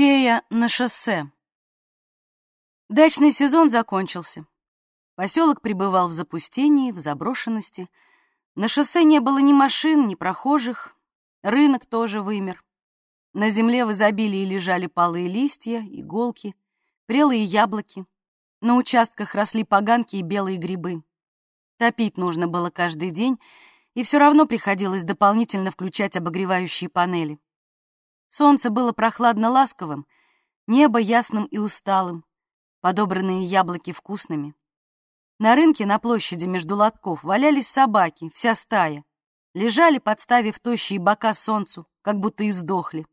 Фея на шоссе. Дачный сезон закончился. Поселок пребывал в запустении, в заброшенности. На шоссе не было ни машин, ни прохожих. Рынок тоже вымер. На земле в изобилии лежали палые листья, иголки, прелые яблоки. На участках росли поганки и белые грибы. Топить нужно было каждый день, и все равно приходилось дополнительно включать обогревающие панели. Солнце было прохладно-ласковым, небо ясным и усталым, подобранные яблоки вкусными. На рынке на площади между лотков валялись собаки, вся стая. Лежали, подставив тощие бока солнцу, как будто и сдохли.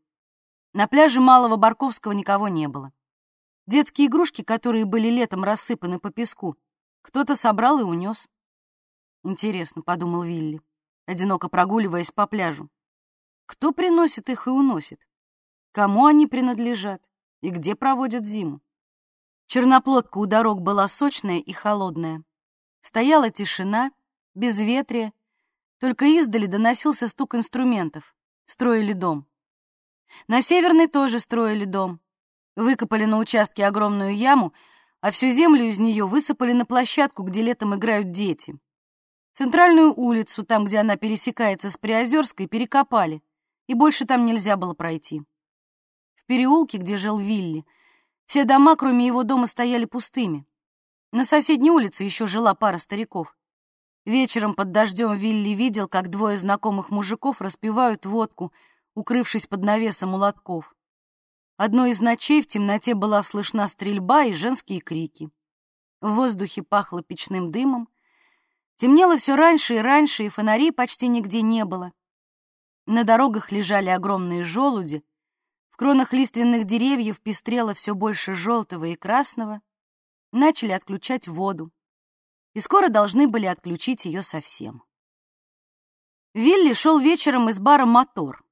На пляже Малого Барковского никого не было. Детские игрушки, которые были летом рассыпаны по песку, кто-то собрал и унес. «Интересно», — подумал Вилли, одиноко прогуливаясь по пляжу. «Кто приносит их и уносит? Кому они принадлежат и где проводят зиму. Черноплодка у дорог была сочная и холодная. Стояла тишина, безветрие, только издали доносился стук инструментов. Строили дом. На Северной тоже строили дом. Выкопали на участке огромную яму, а всю землю из нее высыпали на площадку, где летом играют дети. Центральную улицу, там, где она пересекается с Приозерской, перекопали, и больше там нельзя было пройти переулке, где жил Вилли, все дома, кроме его дома, стояли пустыми. На соседней улице еще жила пара стариков. Вечером под дождем Вилли видел, как двое знакомых мужиков распивают водку, укрывшись под навесом у лотков. Одной из ночей в темноте была слышна стрельба и женские крики. В воздухе пахло печным дымом. Темнело все раньше и раньше, и фонарей почти нигде не было. На дорогах лежали огромные желуди, кронах лиственных деревьев пестрело все больше желтого и красного, начали отключать воду, и скоро должны были отключить ее совсем. Вилли шел вечером из бара «Мотор».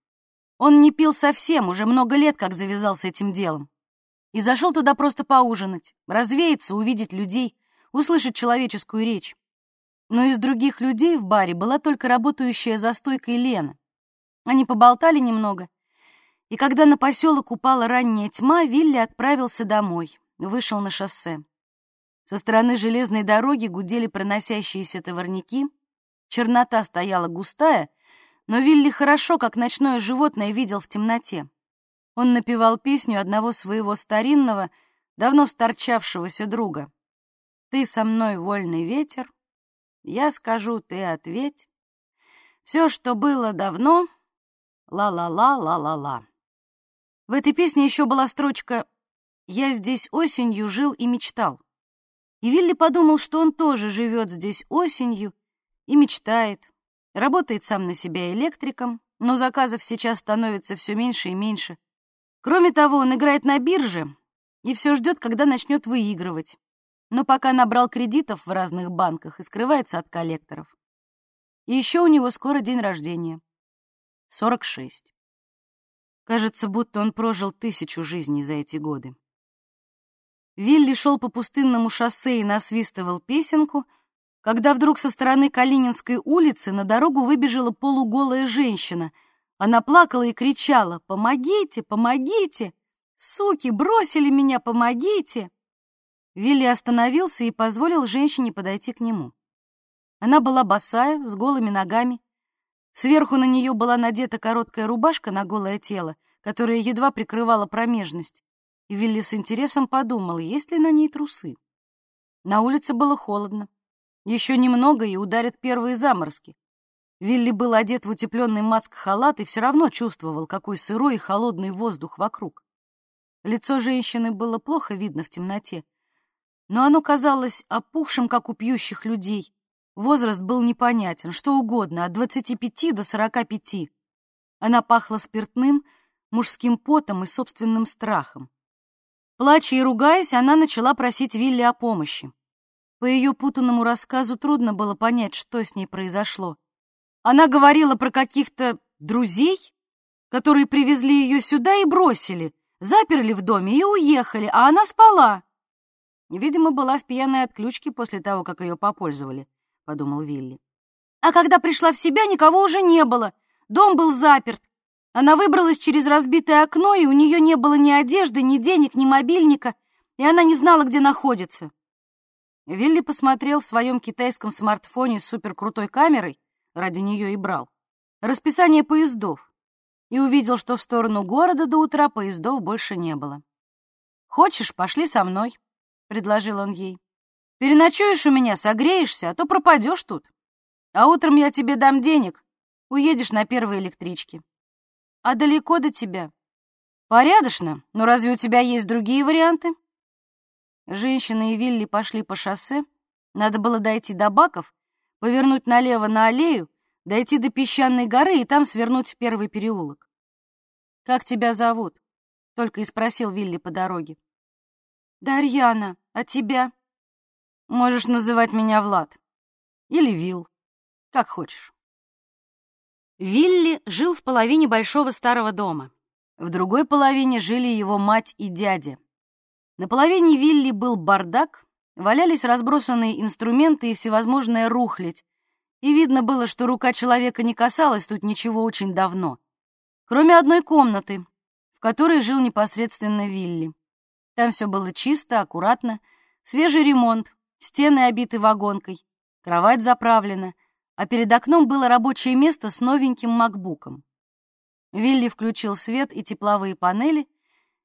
Он не пил совсем, уже много лет как завязался этим делом. И зашел туда просто поужинать, развеяться, увидеть людей, услышать человеческую речь. Но из других людей в баре была только работающая за стойкой Лена. Они поболтали немного, и когда на поселок упала ранняя тьма, Вилли отправился домой, вышел на шоссе. Со стороны железной дороги гудели проносящиеся товарники, чернота стояла густая, но Вилли хорошо, как ночное животное, видел в темноте. Он напевал песню одного своего старинного, давно сторчавшегося друга. «Ты со мной вольный ветер, я скажу, ты ответь. Все, что было давно, ла-ла-ла-ла-ла-ла». В этой песне еще была строчка «Я здесь осенью жил и мечтал». И Вилли подумал, что он тоже живет здесь осенью и мечтает, работает сам на себя электриком, но заказов сейчас становится все меньше и меньше. Кроме того, он играет на бирже и все ждет, когда начнет выигрывать. Но пока набрал кредитов в разных банках и скрывается от коллекторов. И еще у него скоро день рождения. 46. Кажется, будто он прожил тысячу жизней за эти годы. Вилли шел по пустынному шоссе и насвистывал песенку, когда вдруг со стороны Калининской улицы на дорогу выбежала полуголая женщина. Она плакала и кричала «Помогите! Помогите! Суки, бросили меня! Помогите!» Вилли остановился и позволил женщине подойти к нему. Она была босая, с голыми ногами, Сверху на нее была надета короткая рубашка на голое тело, которая едва прикрывала промежность. И Вилли с интересом подумал, есть ли на ней трусы. На улице было холодно. Еще немного, и ударят первые заморозки. Вилли был одет в утепленный маск-халат и все равно чувствовал, какой сырой и холодный воздух вокруг. Лицо женщины было плохо видно в темноте, но оно казалось опухшим, как у пьющих людей, Возраст был непонятен, что угодно, от 25 до 45. Она пахла спиртным, мужским потом и собственным страхом. Плача и ругаясь, она начала просить Вилли о помощи. По ее путанному рассказу трудно было понять, что с ней произошло. Она говорила про каких-то друзей, которые привезли ее сюда и бросили, заперли в доме и уехали, а она спала. Видимо, была в пьяной отключке после того, как ее попользовали подумал Вилли. А когда пришла в себя, никого уже не было. Дом был заперт. Она выбралась через разбитое окно, и у нее не было ни одежды, ни денег, ни мобильника, и она не знала, где находится. Вилли посмотрел в своем китайском смартфоне с суперкрутой камерой, ради нее и брал, расписание поездов, и увидел, что в сторону города до утра поездов больше не было. «Хочешь, пошли со мной», — предложил он ей. «Переночуешь у меня, согреешься, а то пропадешь тут. А утром я тебе дам денег, уедешь на первой электричке. А далеко до тебя?» «Порядочно, но разве у тебя есть другие варианты?» Женщина и Вилли пошли по шоссе. Надо было дойти до баков, повернуть налево на аллею, дойти до песчаной горы и там свернуть в первый переулок. «Как тебя зовут?» — только и спросил Вилли по дороге. «Дарьяна, а тебя?» «Можешь называть меня Влад. Или Вил. Как хочешь». Вилли жил в половине большого старого дома. В другой половине жили его мать и дядя. На половине вилли был бардак, валялись разбросанные инструменты и всевозможная рухлядь, и видно было, что рука человека не касалась тут ничего очень давно, кроме одной комнаты, в которой жил непосредственно Вилли. Там все было чисто, аккуратно, свежий ремонт, стены обиты вагонкой, кровать заправлена, а перед окном было рабочее место с новеньким макбуком. Вилли включил свет и тепловые панели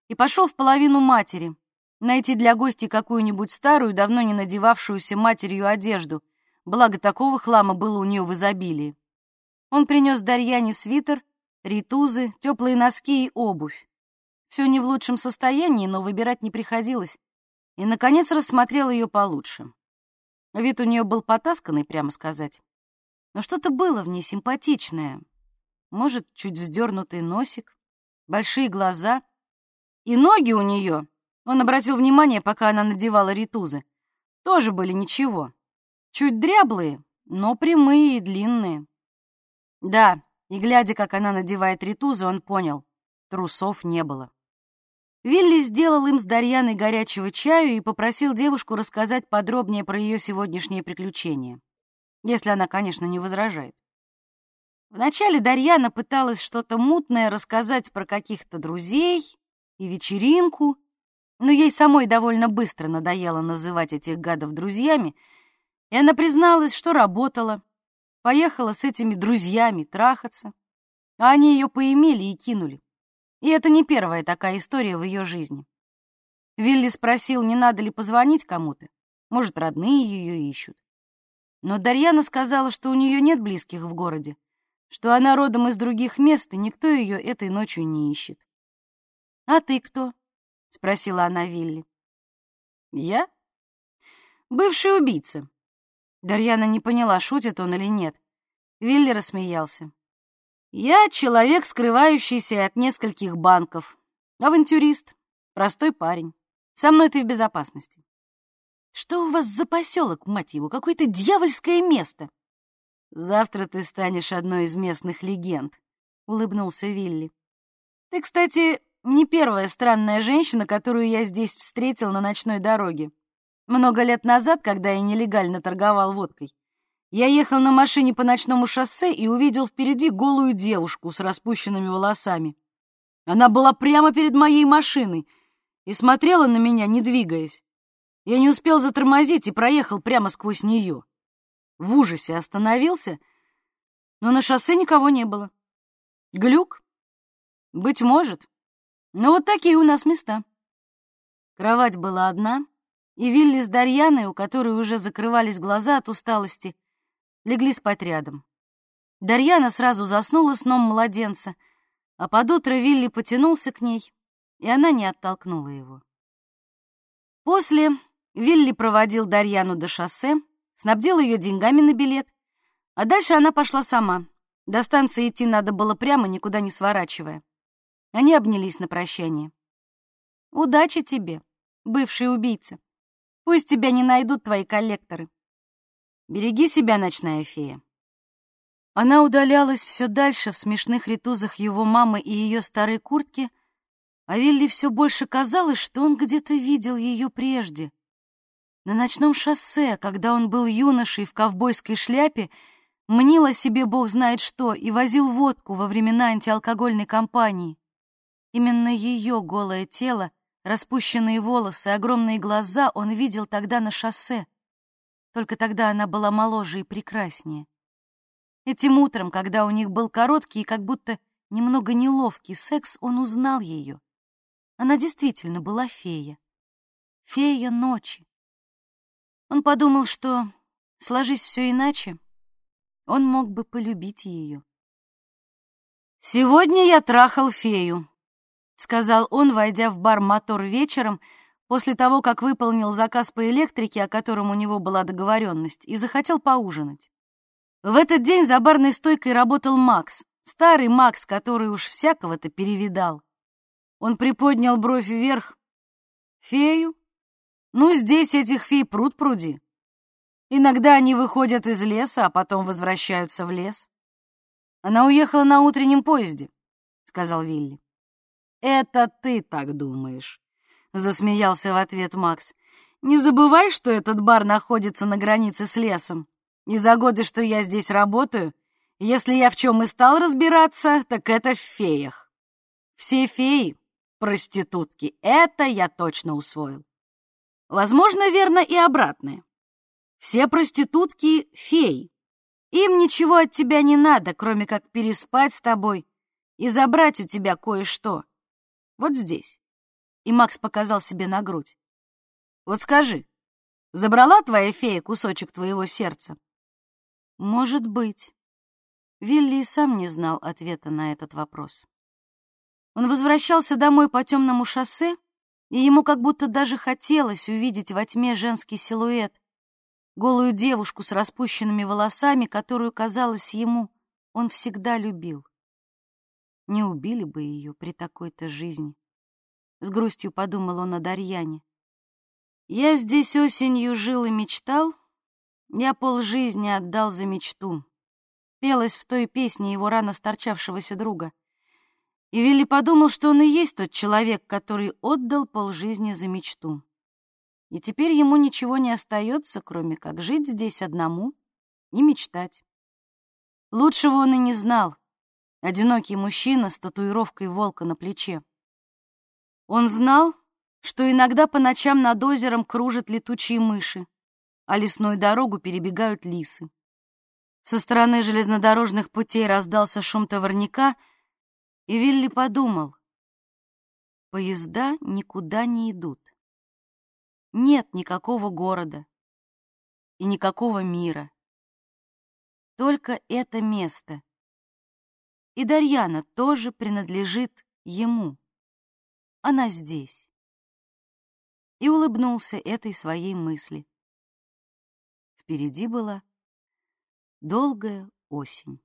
и пошел в половину матери, Найти для гостей какую-нибудь старую, давно не надевавшуюся матерью одежду, благо такого хлама было у нее в изобилии. Он принес Дарьяне свитер, ритузы, теплые носки и обувь. Все не в лучшем состоянии, но выбирать не приходилось. И, наконец, рассмотрел ее получше. Вид у нее был потасканный, прямо сказать. Но что-то было в ней симпатичное. Может, чуть вздернутый носик, большие глаза. И ноги у нее он обратил внимание, пока она надевала ритузы. Тоже были ничего. Чуть дряблые, но прямые и длинные. Да, и глядя, как она надевает ритузы, он понял — трусов не было. Вилли сделал им с Дарьяной горячего чаю и попросил девушку рассказать подробнее про ее сегодняшнее приключение. Если она, конечно, не возражает. Вначале Дарьяна пыталась что-то мутное рассказать про каких-то друзей и вечеринку, но ей самой довольно быстро надоело называть этих гадов друзьями, и она призналась, что работала, поехала с этими друзьями трахаться, а они ее поимели и кинули. И это не первая такая история в ее жизни. Вилли спросил, не надо ли позвонить кому-то, может, родные ее ищут. Но Дарьяна сказала, что у нее нет близких в городе, что она родом из других мест, и никто ее этой ночью не ищет. «А ты кто?» — спросила она Вилли. «Я? Бывший убийца». Дарьяна не поняла, шутит он или нет. Вилли рассмеялся. «Я человек, скрывающийся от нескольких банков. Авантюрист. Простой парень. Со мной ты в безопасности». «Что у вас за поселок, мать его? Какое-то дьявольское место!» «Завтра ты станешь одной из местных легенд», — улыбнулся Вилли. «Ты, кстати, не первая странная женщина, которую я здесь встретил на ночной дороге. Много лет назад, когда я нелегально торговал водкой, я ехал на машине по ночному шоссе и увидел впереди голую девушку с распущенными волосами. Она была прямо перед моей машиной и смотрела на меня, не двигаясь. Я не успел затормозить и проехал прямо сквозь нее. В ужасе остановился, но на шоссе никого не было. Глюк? Быть может. Ну, вот такие у нас места. Кровать была одна, и Вилли с Дарьяной, у которой уже закрывались глаза от усталости, легли спать рядом. Дарьяна сразу заснула сном младенца, а под утро Вилли потянулся к ней, и она не оттолкнула его. После Вилли проводил Дарьяну до шоссе, снабдил ее деньгами на билет, а дальше она пошла сама. До станции идти надо было прямо, никуда не сворачивая. Они обнялись на прощание. «Удачи тебе, бывший убийца. Пусть тебя не найдут твои коллекторы. Береги себя, ночная фея». Она удалялась все дальше в смешных ритузах его мамы и ее старой куртки, а Вилли все больше казалось, что он где-то видел ее прежде. На ночном шоссе, когда он был юношей в ковбойской шляпе, мнила себе бог знает что и возил водку во времена антиалкогольной кампании. Именно ее голое тело, распущенные волосы, огромные глаза он видел тогда на шоссе. Только тогда она была моложе и прекраснее. Этим утром, когда у них был короткий и как будто немного неловкий секс, он узнал ее. Она действительно была фея. Фея ночи. Он подумал, что, сложись все иначе, он мог бы полюбить ее. «Сегодня я трахал фею», — сказал он, войдя в бар «Мотор» вечером, после того, как выполнил заказ по электрике, о котором у него была договоренность, и захотел поужинать. В этот день за барной стойкой работал Макс, старый Макс, который уж всякого-то перевидал. Он приподнял бровь вверх. «Фею? Ну, здесь этих фей пруд пруди. Иногда они выходят из леса, а потом возвращаются в лес. Она уехала на утреннем поезде, сказал Вилли. Это ты так думаешь, засмеялся в ответ Макс. Не забывай, что этот бар находится на границе с лесом. И за годы, что я здесь работаю, если я в чем и стал разбираться, так это в феях. Все феи — проститутки, это я точно усвоил. Возможно, верно и обратное. Все проститутки — феи. Им ничего от тебя не надо, кроме как переспать с тобой и забрать у тебя кое-что. Вот здесь. И Макс показал себе на грудь. Вот скажи, забрала твоя фея кусочек твоего сердца? Может быть. Вилли и сам не знал ответа на этот вопрос. Он возвращался домой по темному шоссе, и ему как будто даже хотелось увидеть во тьме женский силуэт, голую девушку с распущенными волосами, которую, казалось ему, он всегда любил. Не убили бы ее при такой-то жизни. С грустью подумал он о Дарьяне. Я здесь осенью жил и мечтал, я полжизни отдал за мечту. Пелось в той песне его рано сторчавшегося друга. И Вилли подумал, что он и есть тот человек, который отдал полжизни за мечту и теперь ему ничего не остается, кроме как жить здесь одному и мечтать. Лучшего он и не знал. Одинокий мужчина с татуировкой волка на плече. Он знал, что иногда по ночам над озером кружат летучие мыши, а лесную дорогу перебегают лисы. Со стороны железнодорожных путей раздался шум товарняка, и Вилли подумал, поезда никуда не идут нет никакого города и никакого мира. Только это место. И Дарьяна тоже принадлежит ему. Она здесь. И улыбнулся этой своей мысли. Впереди была долгая осень.